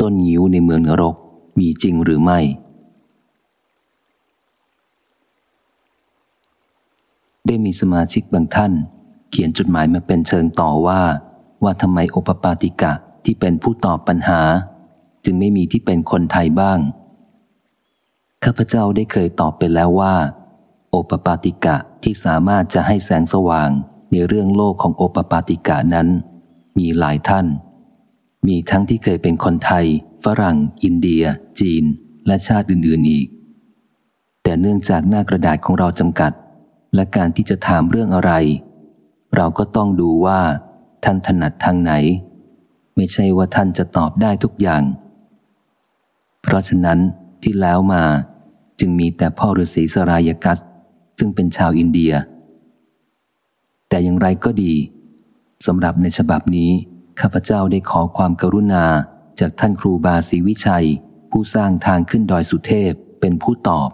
ต้นงิ้วในเมืองนรกมีจริงหรือไม่ ได้มีสมาชิกบางท่าน เขียนจดหมายมาเป็นเชิงต่อว่า ว่าทำไมโอปปาติกะที่เป็นผู้ตอบปัญหา จึงไม่มีที่เป็นคนไทยบ้าง ข้าพเจ้าได้เคยตอบไปแล้วว่า โอปปาติกะที่สามารถจะให้แสงสว่างในเรื่องโลกของโอปปาติกะนั้น มีหลายท่าน มีทั้งที่เคยเป็นคนไทย ฝรั่ง อินเดีย จีน และชาติอื่นๆอีก แต่เนื่องจากหน้ากระดาษของเราจำกัด และการที่จะถามเรื่องอะไร เราก็ต้องดูว่า ท่านถนัดทางไหน ไม่ใช่ว่าท่านจะตอบได้ทุกอย่าง เพราะฉะนั้นที่แล้วมาจึงมีแต่พ่อฤาษีสรายกัส ซึ่งเป็นชาวอินเดีย แต่อย่างไรก็ดีสำหรับในฉบับนี้ ข้าพเจ้าได้ขอความกรุณาจากท่านครูบาศรีวิชัย ผู้สร้างทางขึ้นดอยสุเทพเป็นผู้ตอบ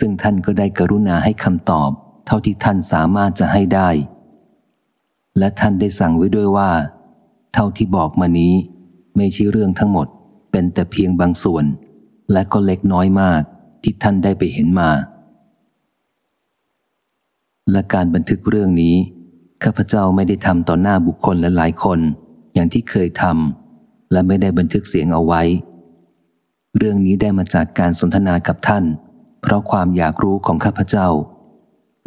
ซึ่งท่านก็ได้กรุณาให้คำตอบ เท่าที่ท่านสามารถจะให้ได้ และท่านได้สั่งไว้ด้วยว่า เท่าที่บอกมานี้ ไม่ใช่เรื่องทั้งหมด เป็นแต่เพียงบางส่วน และก็เล็กน้อยมากที่ท่านได้ไปเห็นมา และการบันทึกเรื่องนี้ ข้าพเจ้าไม่ได้ทำต่อหน้าบุคคลและหลายคน อย่างที่เคยทำและไม่ได้บันทึกเสียงเอาไว้ เรื่องนี้ได้มาจากการสนทนากับท่าน เพราะความอยากรู้ของข้าพเจ้า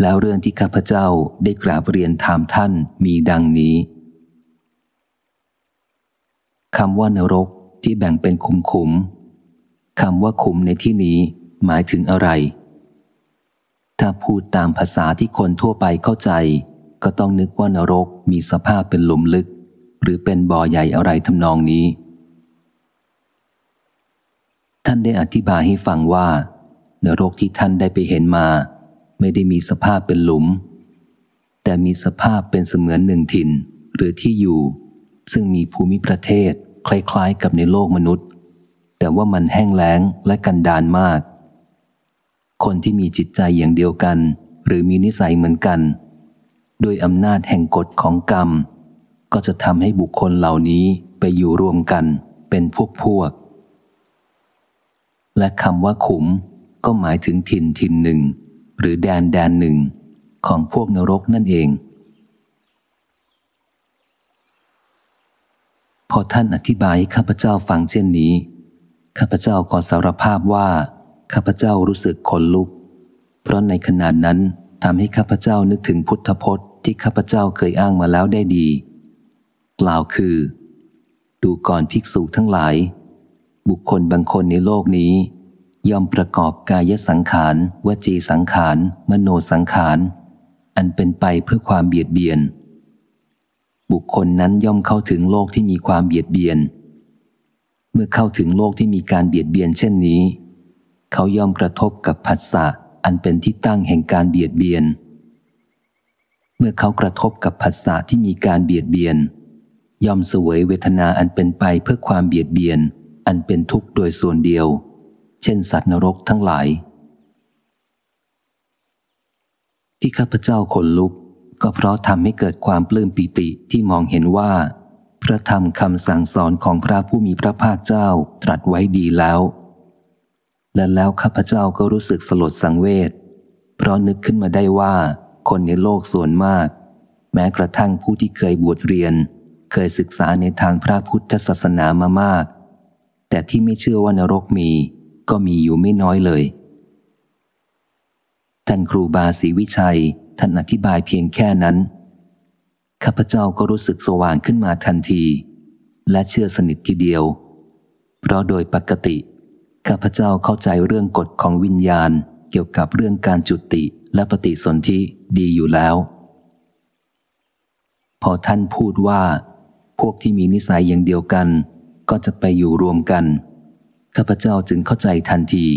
แล้วเรื่องที่ข้าพเจ้าได้กราบเรียนถามท่านมีดังนี้คำว่านรกที่แบ่งเป็นขุมขุมคำว่าขุมในที่นี้หมายถึงอะไร ถ้าพูดตามภาษาที่คนทั่วไปเข้าใจ ก็ต้องนึกว่านรกมีสภาพเป็นหลุมลึก หรือเป็นบ่อใหญ่อะไรทำนองนี้ ท่านได้อธิบายให้ฟังว่า นรกที่ท่านได้ไปเห็นมา ไม่ได้มีสภาพเป็นหลุม แต่มีสภาพเป็นเสมือนหนึ่งถิ่นหรือที่อยู่ ซึ่งมีภูมิประเทศคล้ายๆกับในโลกมนุษย์ แต่ว่ามันแห้งแล้งและกันดานมาก คนที่มีจิตใจอย่างเดียวกัน หรือมีนิสัยเหมือนกัน โดยอำนาจแห่งกฎของกรรม ก็จะทำให้บุคคลเหล่านี้ไปอยู่รวมกันเป็นพวกพวก และคำว่าขุมก็หมายถึงถิ่นถิ่นหนึ่ง หรือแดนแดนหนึ่งของพวกนรกนั่นเอง พอท่านอธิบายข้าพเจ้าฟังเช่นนี้ ข้าพเจ้าขอสารภาพว่า ข้าพเจ้ารู้สึกขนลุก เพราะในขณะนั้นทำให้ข้าพเจ้านึกถึงพุทธพจน์ ที่ข้าพเจ้าเคยอ้างมาแล้วได้ดี กล่าวคือ ดูก่อนภิกษุทั้งหลาย บุคคลบางคนในโลกนี้ ย่อมประกอบกายสังขาร วจีสังขาร มโนสังขาร อันเป็นไปเพื่อความเบียดเบียน บุคคลนั้นย่อมเข้าถึงโลกที่มีความเบียดเบียน เมื่อเข้าถึงโลกที่มีการเบียดเบียนเช่นนี้ เขาย่อมกระทบกับผัสสะอันเป็นที่ตั้งแห่งการเบียดเบียน เมื่อเขากระทบกับภาษาที่มีการเบียดเบียน ย่อมเสวยเวทนาอันเป็นไปเพื่อความเบียดเบียน อันเป็นทุกข์โดยส่วนเดียว เช่นสัตว์นรกทั้งหลาย ที่ข้าพเจ้าขนลุก ก็เพราะทำให้เกิดความปลื้มปิติที่มองเห็นว่า พระธรรมคำสั่งสอนของพระผู้มีพระภาคเจ้าตรัสไว้ดีแล้ว และแล้วข้าพเจ้าก็รู้สึกสลดสังเวชเพราะนึกขึ้นมาได้ว่า คนในโลกส่วนมาก แม้กระทั่งผู้ที่เคยบวชเรียน เคยศึกษาในทางพระพุทธศาสนามามาก แต่ที่ไม่เชื่อว่านรกมี ก็มีอยู่ไม่น้อยเลย ท่านครูบาศรีวิชัย ท่านอธิบายเพียงแค่นั้น ข้าพเจ้าก็รู้สึกสว่างขึ้นมาทันที และเชื่อสนิททีเดียว เพราะโดยปกติ ข้าพเจ้าเข้าใจเรื่องกฎของวิญญาณเกี่ยวกับเรื่องการจุติและปฏิสนธิ ดีอยู่แล้ว พอท่านพูดว่า พวกที่มีนิสัยอย่างเดียวกัน ก็จะไปอยู่รวมกัน ข้าพเจ้าจึงเข้าใจทันที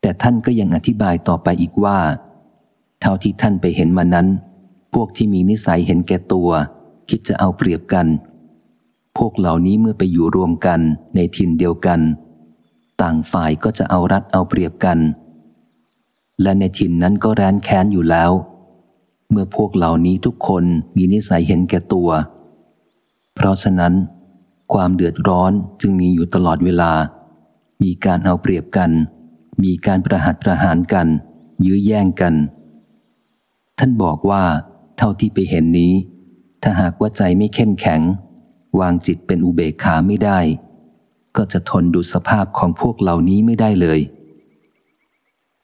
แต่ท่านก็ยังอธิบายต่อไปอีกว่า เท่าที่ท่านไปเห็นมานั้น พวกที่มีนิสัยเห็นแก่ตัว คิดจะเอาเปรียบกัน พวกเหล่านี้เมื่อไปอยู่รวมกันในถิ่นเดียวกัน ต่างฝ่ายก็จะเอารัดเอาเปรียบกัน และในถิ่นนั้นก็แร้นแค้นอยู่แล้ว เมื่อพวกเหล่านี้ทุกคนมีนิสัยเห็นแก่ตัว เพราะฉะนั้น ความเดือดร้อนจึงมีอยู่ตลอดเวลา มีการเอาเปรียบกัน มีการประหัตประหารกัน ยื้อแย่งกัน ท่านบอกว่า เท่าที่ไปเห็นนี้ ถ้าหากว่าใจไม่เข้มแข็ง วางจิตเป็นอุเบกขาไม่ได้ ก็จะทนดูสภาพของพวกเหล่านี้ไม่ได้เลย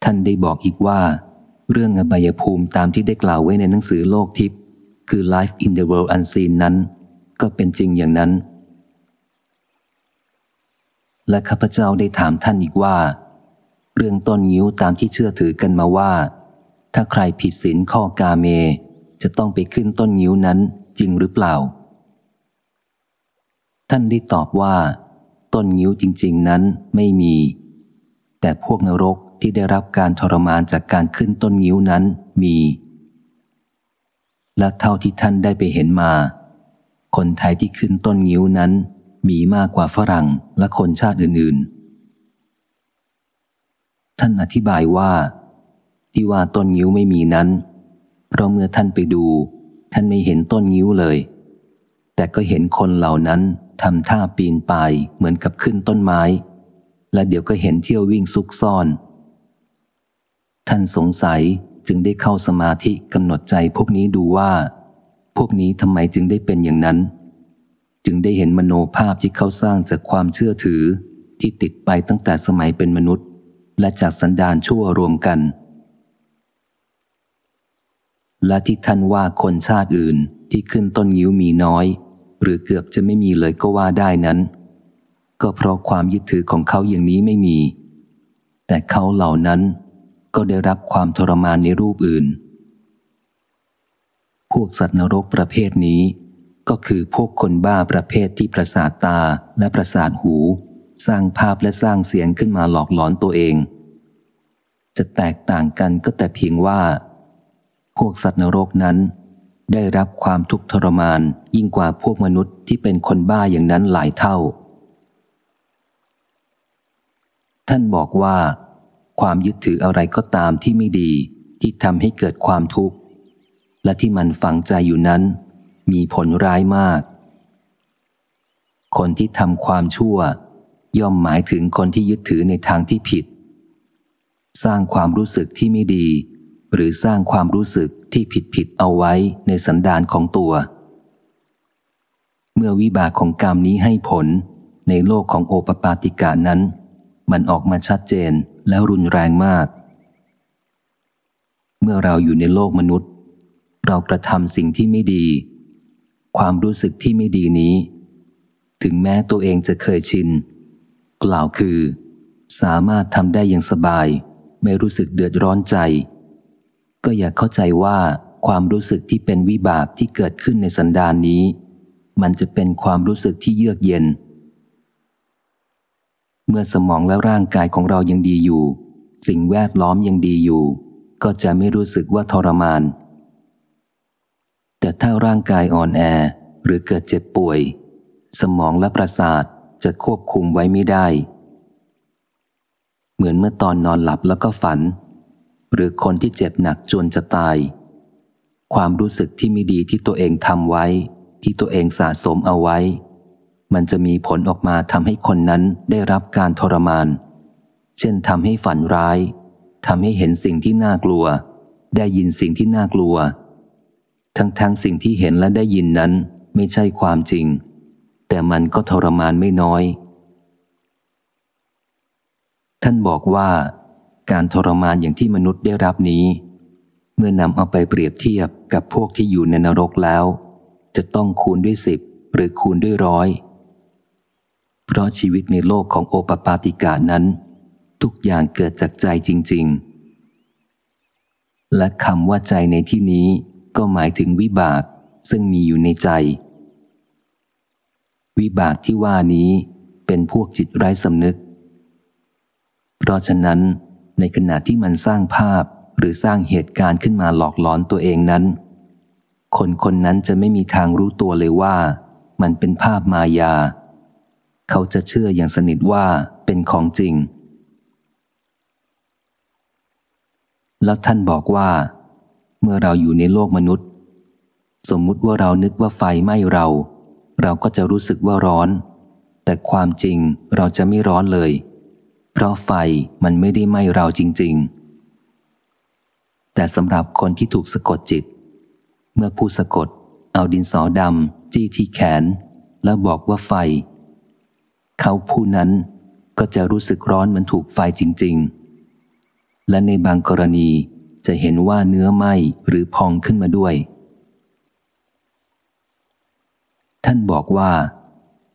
ท่านได้บอกอีกว่า เรื่องอบายภูมิตามที่ได้กล่าวไว้ในหนังสือโลกทิพย์คือ Life in the World Unseen นั้น ก็เป็นจริงอย่างนั้น และข้าพเจ้าได้ถามท่านอีกว่า เรื่องต้นยิ้วตามที่เชื่อถือกันมาว่า ถ้าใครผิดศีลข้อกาเม จะต้องไปขึ้นต้นยิ้วนั้นจริงหรือเปล่า ท่านได้ตอบว่า ต้นยิ้วจริง ๆ นั้นไม่มี แต่พวกนรก ที่ได้รับการทรมานจากการขึ้นต้นยิ้วนั้นมี และเท่าที่ท่านได้ไปเห็นมา คนไทยที่ขึ้นต้นยิ้วนั้น มีมากกว่าฝรั่งและคนชาติอื่นๆ ท่านอธิบายว่า ที่ว่าต้นยิ้วไม่มีนั้น เพราะเมื่อท่านไปดู ท่านไม่เห็นต้นยิ้วเลย แต่ก็เห็นคนเหล่านั้นทำท่าปีนป่ายเหมือนกับขึ้นต้นไม้และเดี๋ยวก็เห็นเที่ยววิ่งซุกซ่อน ท่านสงสัยจึงได้เข้าสมาธิกำหนดใจพวกนี้ดูว่า พวกนี้ทำไมจึงได้เป็นอย่างนั้น จึงได้เห็นมโนภาพที่เขาสร้างจากความเชื่อถือที่ติดไปตั้งแต่สมัยเป็นมนุษย์ และจากสันดานชั่วรวมกัน และที่ท่านว่าคนชาติอื่นที่ขึ้นต้นยิ้วมีน้อย หรือเกือบจะไม่มีเลยก็ว่าได้นั้น ก็เพราะความยึดถือของเขาอย่างนี้ไม่มี แต่เขาเหล่านั้น ก็ได้รับความทรมานในรูปอื่น พวกสัตว์นรกประเภทนี้ ก็คือพวกคนบ้าประเภทที่ประสาทตาและประสาทหู สร้างภาพและสร้างเสียงขึ้นมาหลอกหลอนตัวเอง จะแตกต่างกันก็แต่เพียงว่า พวกสัตว์นรกนั้น ได้รับความทุกข์ทรมานยิ่งกว่าพวกมนุษย์ที่เป็นคนบ้าอย่างนั้นหลายเท่า ท่านบอกว่า ความยึดถืออะไรก็ตามที่ไม่ดีที่ทำให้เกิดความทุกข์ และที่มันฝังใจอยู่นั้น มีผลร้ายมาก คนที่ทำความชั่ว ย่อมหมายถึงคนที่ยึดถือในทางที่ผิด สร้างความรู้สึกที่ไม่ดี หรือสร้างความรู้สึกที่ผิดผิดเอาไว้ในสันดานของตัว เมื่อวิบากของกรรมนี้ให้ผลในโลกของโอปปาติกานั้น มันออกมาชัดเจน แล้วรุนแรงมาก เมื่อเราอยู่ในโลกมนุษย์ เรากระทำสิ่งที่ไม่ดี ความรู้สึกที่ไม่ดีนี้ ถึงแม้ตัวเองจะเคยชิน กล่าวคือ สามารถทำได้อย่างสบาย ไม่รู้สึกเดือดร้อนใจ ก็อยากเข้าใจว่าความรู้สึกที่เป็นวิบากที่เกิดขึ้นในสันดานนี้ มันจะเป็นความรู้สึกที่เยือกเย็น เมื่อสมองและร่างกายของเรายังดีอยู่ สิ่งแวดล้อมยังดีอยู่ ก็จะไม่รู้สึกว่าทรมาน แต่ถ้าร่างกายอ่อนแอหรือเกิดเจ็บป่วย สมองและประสาทจะควบคุมไว้ไม่ได้ เหมือนเมื่อตอนนอนหลับแล้วก็ฝัน หรือคนที่เจ็บหนักจนจะตาย ความรู้สึกที่ไม่ดีที่ตัวเองทำไว้ ที่ตัวเองสะสมเอาไว้ มันจะมีผลออกมาทำให้คนนั้นได้รับการทรมาน เช่นทำให้ฝันร้ายทำให้เห็นสิ่งที่น่ากลัว ได้ยินสิ่งที่น่ากลัว ทั้งทั้งสิ่งที่เห็นและได้ยินนั้นไม่ใช่ความจริง แต่มันก็ทรมานไม่น้อย ท่านบอกว่า การทรมานอย่างที่มนุษย์ได้รับนี้ เมื่อนำเอาไปเปรียบเทียบกับพวกที่อยู่ในนรกแล้ว จะต้องคูณด้วยสิบหรือคูณด้วยร้อย เพราะชีวิตในโลกของโอปปาติกานั้น ทุกอย่างเกิดจากใจจริง ๆ และคำว่าใจในที่นี้ก็หมายถึงวิบากซึ่งมีอยู่ในใจ วิบากที่ว่านี้เป็นพวกจิตไร้สำนึก เพราะฉะนั้น ในขณะที่มันสร้างภาพหรือสร้างเหตุการณ์ขึ้นมาหลอกหลอนตัวเองนั้น คนคนนั้นจะไม่มีทางรู้ตัวเลยว่า มันเป็นภาพมายา เขาจะเชื่ออย่างสนิทว่าเป็นของจริง แล้วท่านบอกว่า เมื่อเราอยู่ในโลกมนุษย์ สมมุติว่าเรานึกว่าไฟไหม้เรา เราก็จะรู้สึกว่าร้อน แต่ความจริงเราจะไม่ร้อนเลย เพราะไฟมันไม่ได้ไหม้เราจริง ๆ แต่สำหรับคนที่ถูกสะกดจิต เมื่อผู้สะกดเอาดินสอดำจี้ที่แขน แล้วบอกว่าไฟ เขาผู้นั้นก็จะรู้สึกร้อนเหมือนถูกไฟจริง ๆ และในบางกรณีจะเห็นว่าเนื้อไหม้หรือพองขึ้นมาด้วย ท่านบอกว่า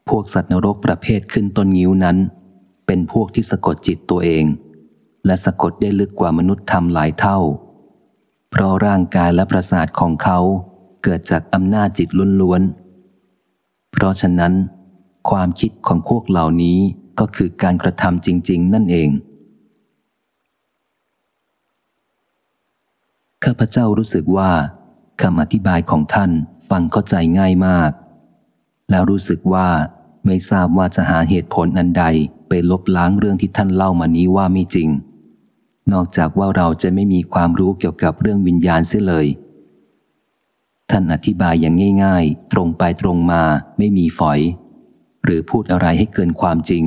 พวกสัตว์นรกประเภทขึ้นต้นงิ้วนั้น เป็นพวกที่สะกดจิตตัวเอง และสะกดได้ลึกกว่ามนุษย์ทำหลายเท่า เพราะร่างกายและประสาทของเขาเกิดจากอำนาจจิตล้วนๆ เพราะฉะนั้น ความคิดของพวกเหล่านี้ก็คือการกระทำจริง ๆ นั่นเอง ข้าพเจ้ารู้สึกว่าคำอธิบายของท่านฟังเข้าใจง่ายมาก แล้วรู้สึกว่าไม่ทราบว่าจะหาเหตุผลอันใดไปลบล้างเรื่องที่ท่านเล่ามานี้ว่าไม่จริง นอกจากว่าเราจะไม่มีความรู้เกี่ยวกับเรื่องวิญญาณเสียเลย ท่านอธิบายอย่างง่าย ๆ ตรงไปตรงมาไม่มีฝอย หรือพูดอะไรให้เกินความจริง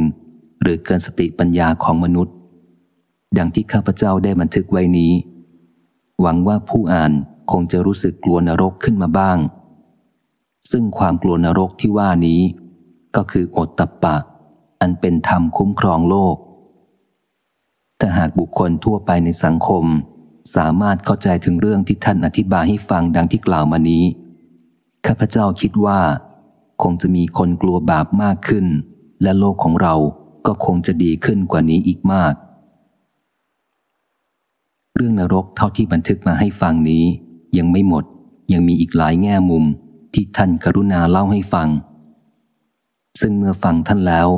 หรือเกินสติปัญญาของมนุษย์ ดังที่ข้าพเจ้าได้บันทึกไว้นี้ หวังว่าผู้อ่านคงจะรู้สึกกลัวนรกขึ้นมาบ้าง ซึ่งความกลัวนรกที่ว่านี้ ก็คืออดตับปะ อันเป็นธรรมคุ้มครองโลก แต่หากบุคคลทั่วไปในสังคม สามารถเข้าใจถึงเรื่องที่ท่านอธิบายให้ฟังดังที่กล่าวมานี้ ข้าพเจ้าคิดว่า คงจะมีคนกลัวบาปมากขึ้น และโลกของเราก็คงจะดีขึ้นกว่านี้อีกมาก เรื่องนรกเท่าที่บันทึกมาให้ฟังนี้ ยังไม่หมดยังมีอีกหลายแง่มุมที่ท่านกรุณาเล่าให้ฟัง ซึ่งเมื่อฟังท่านแล้ว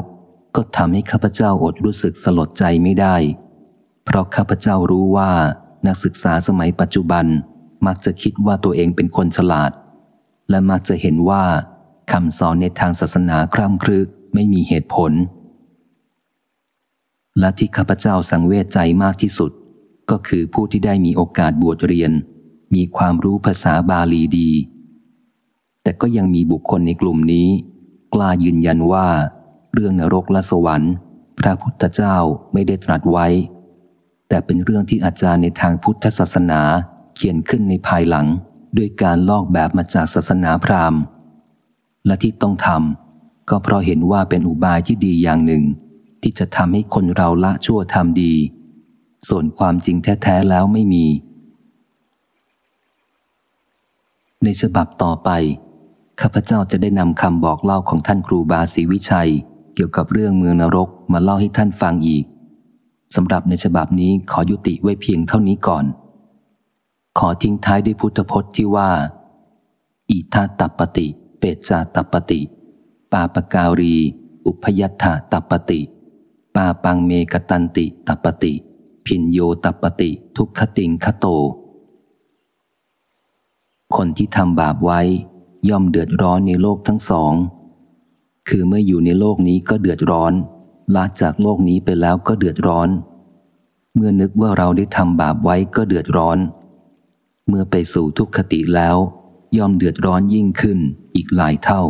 ก็ทำให้ข้าพเจ้าอดรู้สึกสลดใจไม่ได้ เพราะข้าพเจ้ารู้ว่านักศึกษาสมัยปัจจุบันมักจะคิดว่าตัวเองเป็นคนฉลาด และมักจะเห็นว่า คำสอนในทางศาสนาคร่ำครึไม่มีเหตุผล และที่ข้าพเจ้าสังเวชใจมากที่สุด ก็คือผู้ที่ได้มีโอกาสบวชเรียน มีความรู้ภาษาบาลีดี แต่ก็ยังมีบุคคลในกลุ่มนี้ กล้ายืนยันว่า เรื่องนรกและสวรรค์ พระพุทธเจ้าไม่ได้ตรัสไว้ แต่เป็นเรื่องที่อาจารย์ในทางพุทธศาสนาเขียนขึ้นในภายหลังด้วยการลอกแบบมาจากศาสนาพราหมณ์ และที่ต้องทำก็เพราะเห็นว่าเป็นอุบายที่ดีอย่างหนึ่ง ที่จะทำให้คนเราละชั่วทำดี ส่วนความจริงแท้ ๆ แล้วไม่มี ในฉบับต่อไป ข้าพเจ้าจะได้นำคำบอกเล่าของท่านครูบาศรีวิชัย เกี่ยวกับเรื่องเมืองนรกมาเล่าให้ท่านฟังอีกสำหรับในฉบับนี้ขอยุติไว้เพียงเท่านี้ก่อน ขอทิ้งท้ายด้วยพุทธพจน์ที่ว่า อิทาตัปปติ เปจาตัปปติ ปาปการี อุพยัตถาตัปติ ปาปังเมกตันติตัปปติ พินโยตัปติ ทุกขติงคโต คนที่ทำบาปไว้ ย่อมเดือดร้อนในโลกทั้งสอง คือเมื่ออยู่ในโลกนี้ก็เดือดร้อนลาจากโลกนี้ไปแล้วก็เดือดร้อน เมื่อนึกว่าเราได้ทำบาปไว้ก็เดือดร้อน เมื่อไปสู่ทุกขติแล้ว ย่อมเดือดร้อนยิ่งขึ้นอีกหลายเท่า